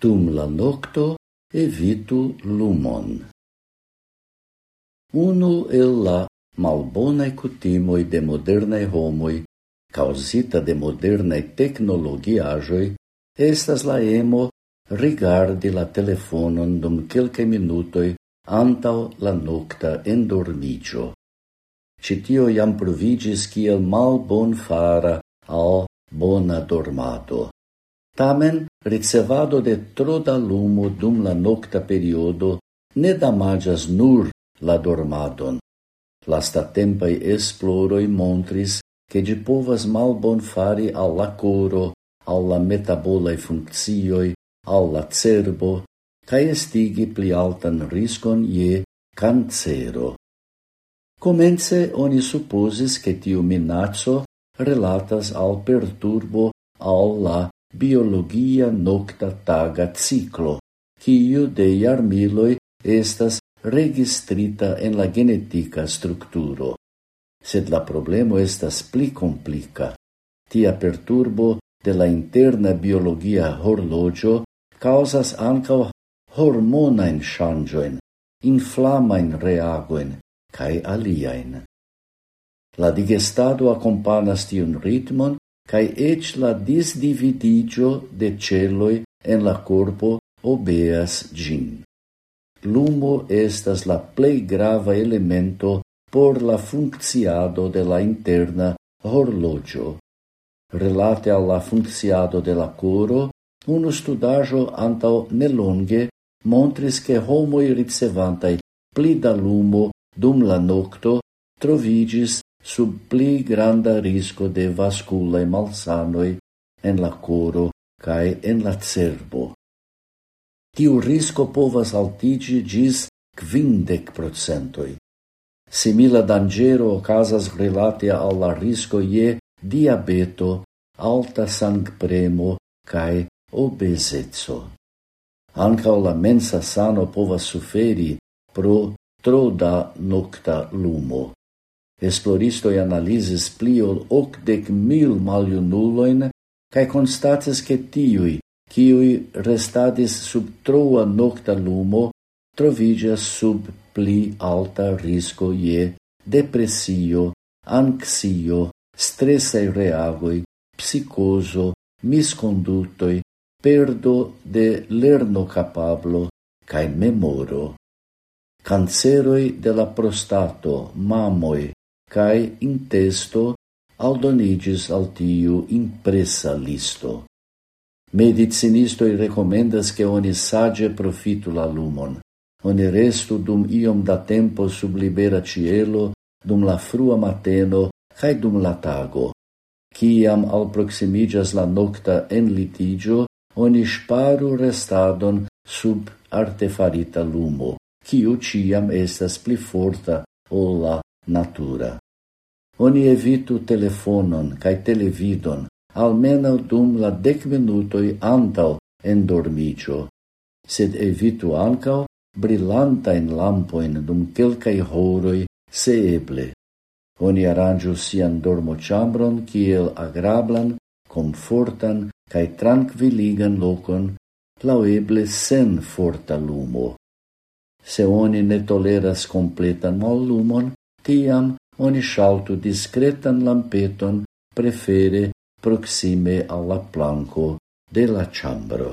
Dum la nocto evitu lumon. Unu el la malbonae cutimoi de modernae homoi, causita de modernae tecnologiajoi, estas la emo rigardi la telefonon dum quelcae minutoi antau la nocta endormigio. Citio iam provigis kiel mal bon fara al bona dormato. Tamen, ricevado de tro da lumo dum la nocta periodo ne damagias nur la dormadon. Lastatempaj esploroi montris, che di povas malbon fari alla coro, alla metabolae funccioi, alla cerbo, ca estigi pli altan riscon je cancero. Comence oni supposis che tiu minaccio relatas al perturbo al la biologia nocta taga ciclo, quiu de iarmiloi estas registrita en la genetica structuro. Sed la problemo estas pli complica. Tia perturbo de la interna biologia horlogio causas ankaŭ hormonain changioin, inflamain reagoin cae aliaen. La digestado accompanas tiun ritmon cae ec la disdividigio de celoi en la corpo obeas gin. Lumo estas la plei grava elemento por la funcciado de la interna horlogio. Relate alla funcciado de la coro, uno studajo antau nelonge montris che homoi ricevantai pli da lumo dum la nocto trovigis sub pli granda risco de vasculae malsanoi en la coro cae en la cerbo. Tiu risco povas altigi gis quindec procentoi. Simila dangero ocasas relate alla risco ie diabeto, alta sangpremo cae obesezzo. Ancao la mensa sano povas suferi pro tro da nocta lumo. Esploristoi analisis pli ol ocdec mil maliunuloin cae constatis che tiui, ciui restadis sub troa nocta lumo, trovigas sub pli alta risco ie depressio, anxio, stressae reagoi, psicoso, misconductoi, perdo de lerno capablo, cae memoro. Canceroi de la prostato, mamoi, cae intesto testo al tiu impressa listo. Medicinistoi recomendas che oni sage profitu la lumon. Oni restu dum iom da tempo sub libera cielo, dum la frua mateno cae dum la tago. Ciam alproximigas la nocta en litigio, oni sparu restadon sub artefarita lumo, quiu ciam estas pli forta o la natura. Oni evitu telefonon cae televidon, almena dum la dec minutoi antau endormicio, sed evitu ancao brillanta in lampoin dum quelcae horoi se eble. Oni aranĝu sian dormoĉambron kiel agrablan, confortan kaj trankviligan lokon, laueble sen forta lumo. Se oni ne toleras completan mal lumon, tiam oni shaltu discretan lampeton prefere proxime alla planco de la chambro.